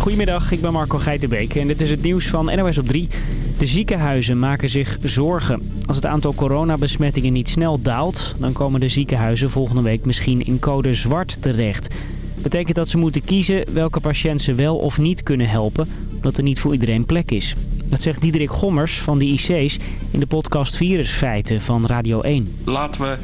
Goedemiddag, ik ben Marco Geitenbeek en dit is het nieuws van NOS op 3. De ziekenhuizen maken zich zorgen. Als het aantal coronabesmettingen niet snel daalt... dan komen de ziekenhuizen volgende week misschien in code zwart terecht. Betekent dat ze moeten kiezen welke patiënt ze wel of niet kunnen helpen... omdat er niet voor iedereen plek is. Dat zegt Diederik Gommers van de IC's in de podcast Virusfeiten van Radio 1. Laten we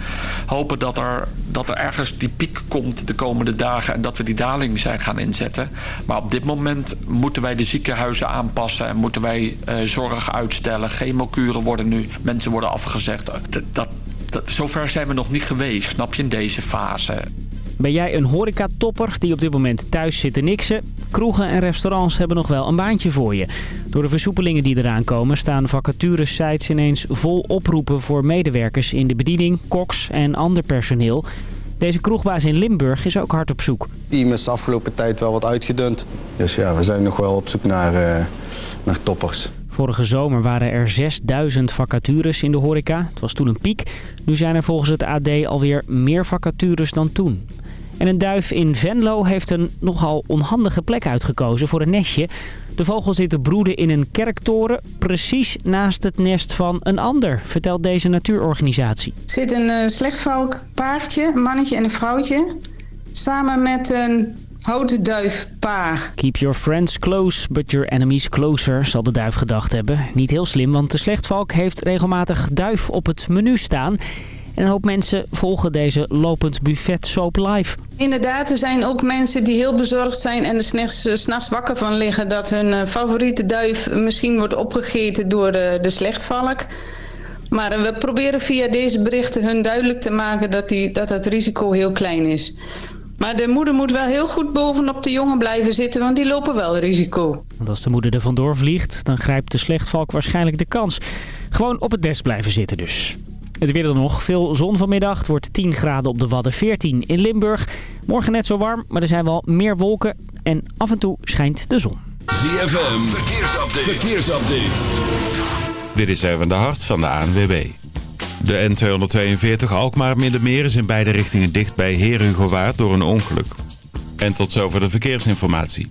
hopen dat er, dat er ergens die piek komt de komende dagen... en dat we die daling zijn gaan inzetten. Maar op dit moment moeten wij de ziekenhuizen aanpassen... en moeten wij uh, zorg uitstellen. Chemokuren worden nu, mensen worden afgezegd. Dat, dat, dat, zover zijn we nog niet geweest, snap je, in deze fase. Ben jij een horecatopper die op dit moment thuis zit te niksen? Kroegen en restaurants hebben nog wel een baantje voor je. Door de versoepelingen die eraan komen staan vacaturesites ineens vol oproepen voor medewerkers in de bediening, koks en ander personeel. Deze kroegbaas in Limburg is ook hard op zoek. Het team is de afgelopen tijd wel wat uitgedund. Dus ja, we zijn nog wel op zoek naar, uh, naar toppers. Vorige zomer waren er 6000 vacatures in de horeca. Het was toen een piek. Nu zijn er volgens het AD alweer meer vacatures dan toen. En een duif in Venlo heeft een nogal onhandige plek uitgekozen voor een nestje. De vogel zit te broeden in een kerktoren, precies naast het nest van een ander, vertelt deze natuurorganisatie. Er zit een uh, slechtvalk paardje, een mannetje en een vrouwtje, samen met een houten duifpaar. Keep your friends close, but your enemies closer, zal de duif gedacht hebben. Niet heel slim, want de slechtvalk heeft regelmatig duif op het menu staan... En een hoop mensen volgen deze lopend buffet soap live. Inderdaad, er zijn ook mensen die heel bezorgd zijn en er s'nachts nachts wakker van liggen... dat hun favoriete duif misschien wordt opgegeten door de, de slechtvalk. Maar we proberen via deze berichten hun duidelijk te maken dat, die, dat het risico heel klein is. Maar de moeder moet wel heel goed bovenop de jongen blijven zitten, want die lopen wel risico. Want als de moeder er vandoor vliegt, dan grijpt de slechtvalk waarschijnlijk de kans. Gewoon op het nest blijven zitten dus. Het weer dan nog. Veel zon vanmiddag. Het wordt 10 graden op de Wadden, 14 in Limburg. Morgen net zo warm, maar er zijn wel meer wolken. En af en toe schijnt de zon. ZFM, verkeersupdate. verkeersupdate. Dit is even de hart van de ANWB. De N242 Alkmaar Middenmeer is in beide richtingen dicht bij Herengewaard door een ongeluk. En tot zover de verkeersinformatie.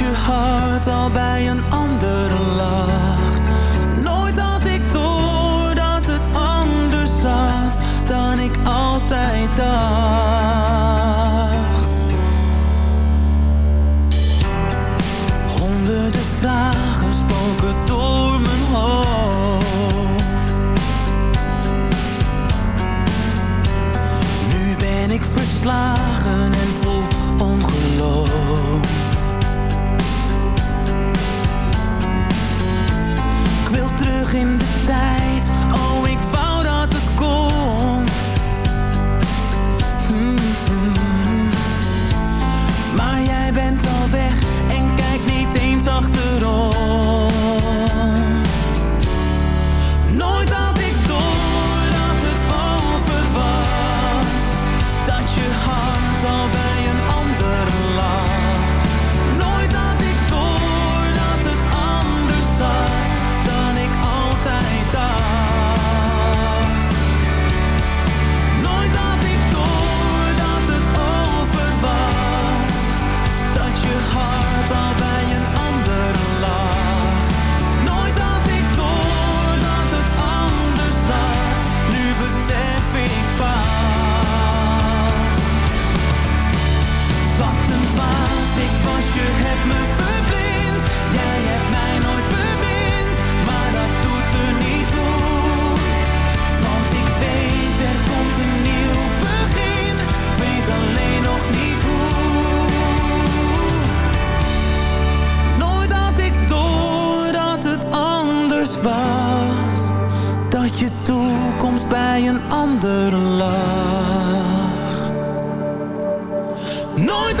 je hart al bij een ander lag. toekomst bij een ander lag. Nooit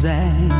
zijn.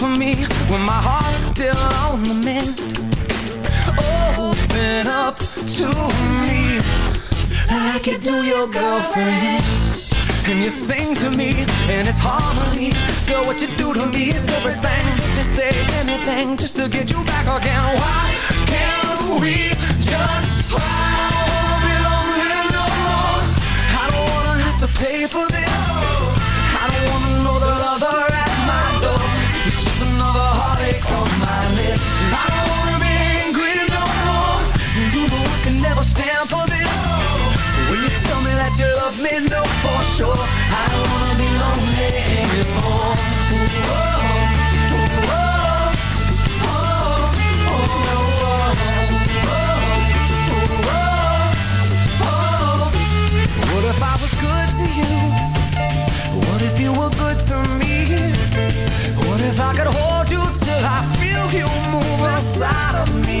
for me when my heart's still on the mend. Open up to me like you do your girlfriends. And you sing to me, and it's harmony. Girl, what you do to me is everything. They say anything just to get you back again. Why can't we just try? I don't wanna be lonely no more. I don't wanna have to pay for this. Never for this. So when you tell me that you love me, know for sure I don't wanna be lonely anymore. What if I was good to you? What if you were good to me? What if I could hold you till I feel you move inside of me?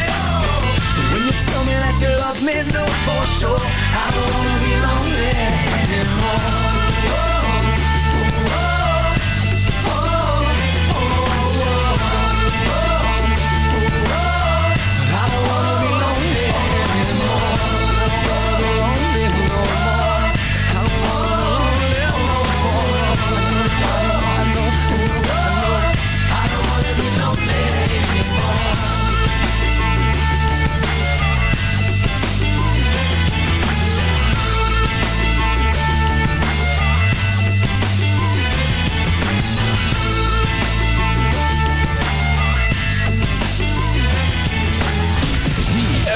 Me, know for sure I don't wanna be lonely anymore.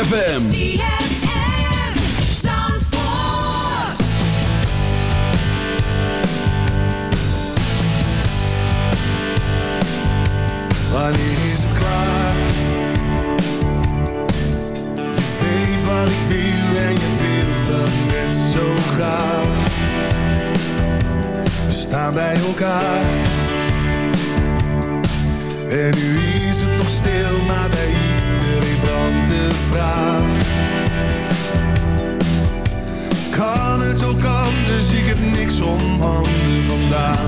ZFM. Wanneer is het klaar? Je weet wat ik wil en je wilt dat net zo graag. We staan bij elkaar. En nu is het nog stil, maar bij de vraag. Kan het ook anders, ik heb niks om handen vandaag.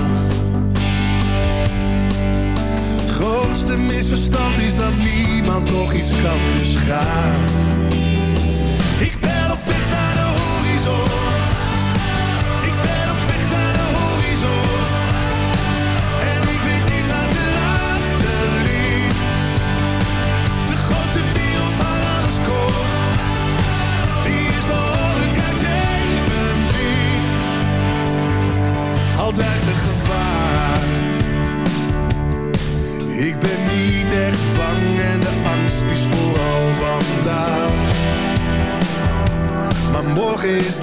Het grootste misverstand is dat niemand nog iets kan, dus. Ik ben op weg naar de horizon.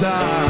Morgen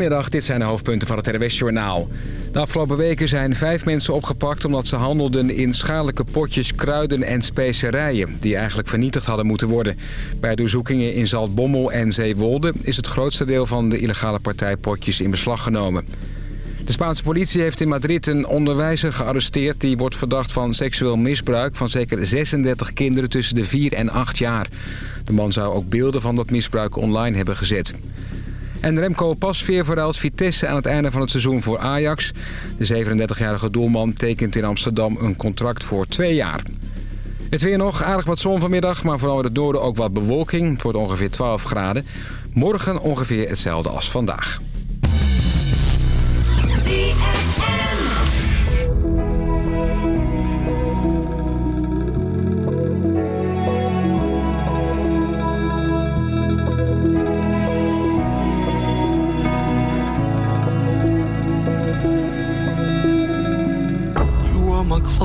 Goedemiddag, dit zijn de hoofdpunten van het RWS Journaal. De afgelopen weken zijn vijf mensen opgepakt omdat ze handelden in schadelijke potjes kruiden en specerijen... die eigenlijk vernietigd hadden moeten worden. Bij doorzoekingen in Zaltbommel en Zeewolde is het grootste deel van de illegale partijpotjes in beslag genomen. De Spaanse politie heeft in Madrid een onderwijzer gearresteerd... die wordt verdacht van seksueel misbruik van zeker 36 kinderen tussen de 4 en 8 jaar. De man zou ook beelden van dat misbruik online hebben gezet. En Remco Pasveer verruilt Vitesse aan het einde van het seizoen voor Ajax. De 37-jarige doelman tekent in Amsterdam een contract voor twee jaar. Het weer nog, aardig wat zon vanmiddag, maar vooral in het noorden ook wat bewolking. Het wordt ongeveer 12 graden. Morgen ongeveer hetzelfde als vandaag.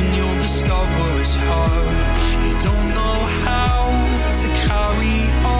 When you'll discover it's hard. You don't know how to carry on.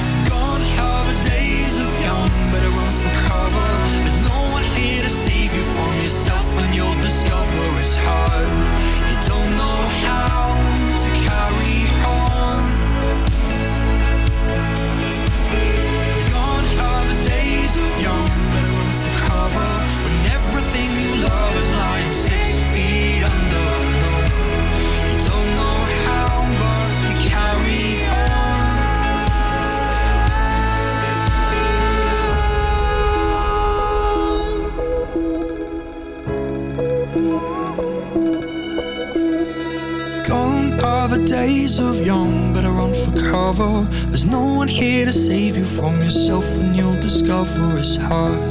for his heart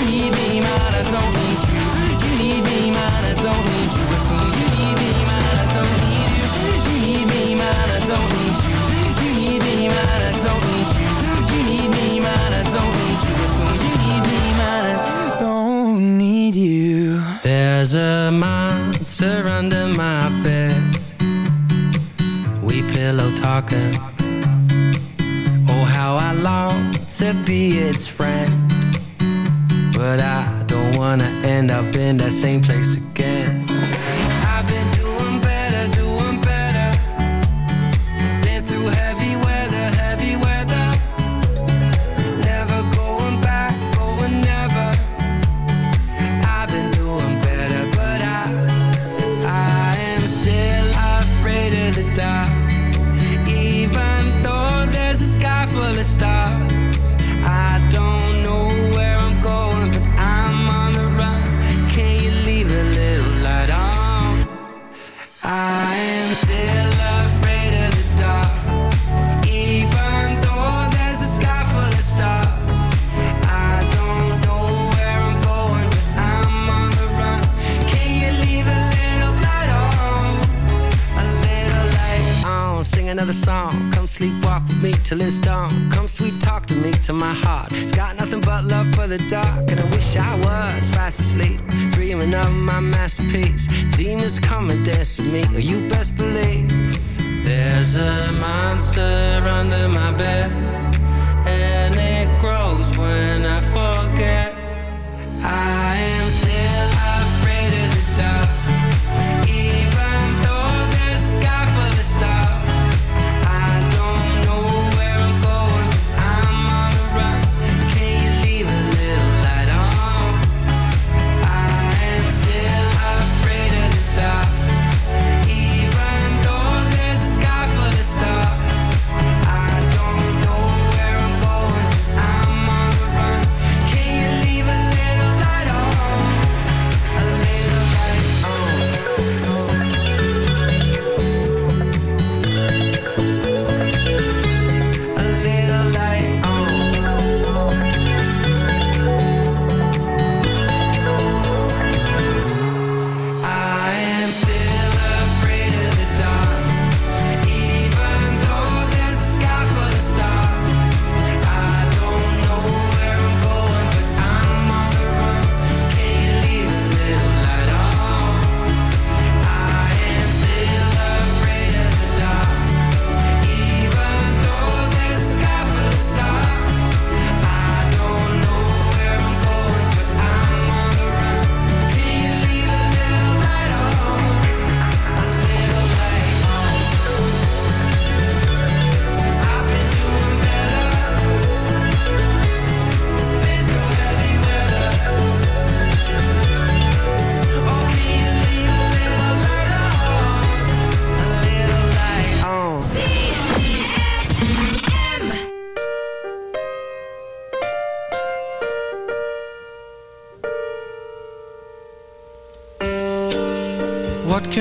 you need me I don't need you You need me I don't need you You need me I don't need you You need me I don't need you You need me I don't need you You need me I don't need you There's a monster under my bed. We pillow talking Oh how I long to be its friend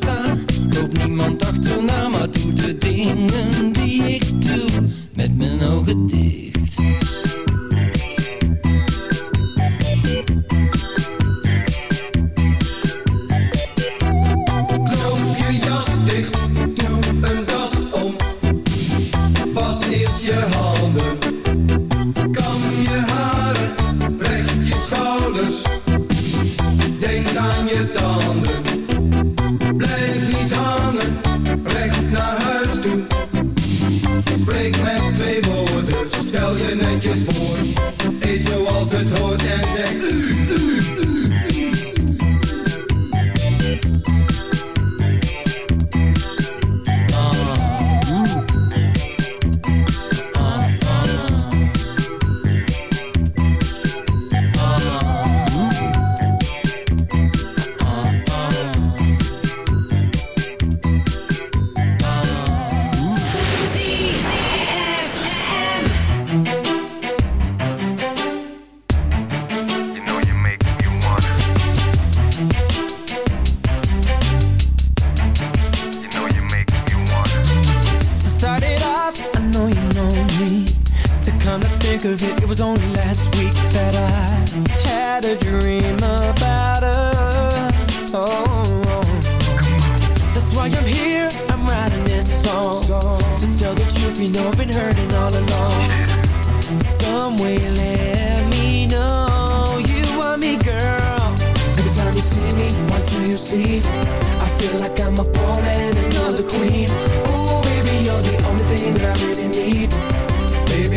Niet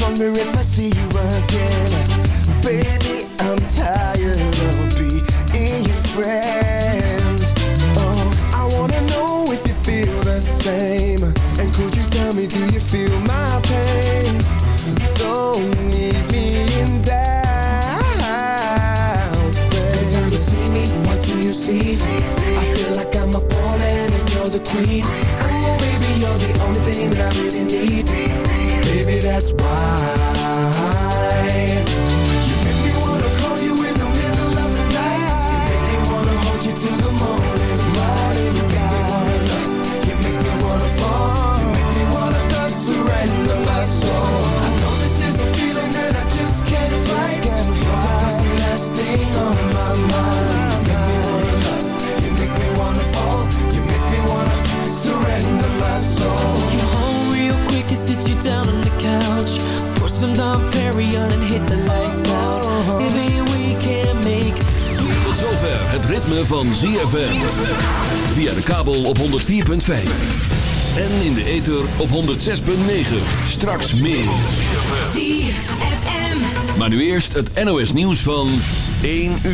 long mirror if I see you again. Baby that's why. And hit the lights. Maybe we can make Tot zover het ritme van ZFM. Via de kabel op 104.5. En in de ether op 106.9. Straks meer. ZFM. Maar nu eerst het NOS nieuws van 1 uur.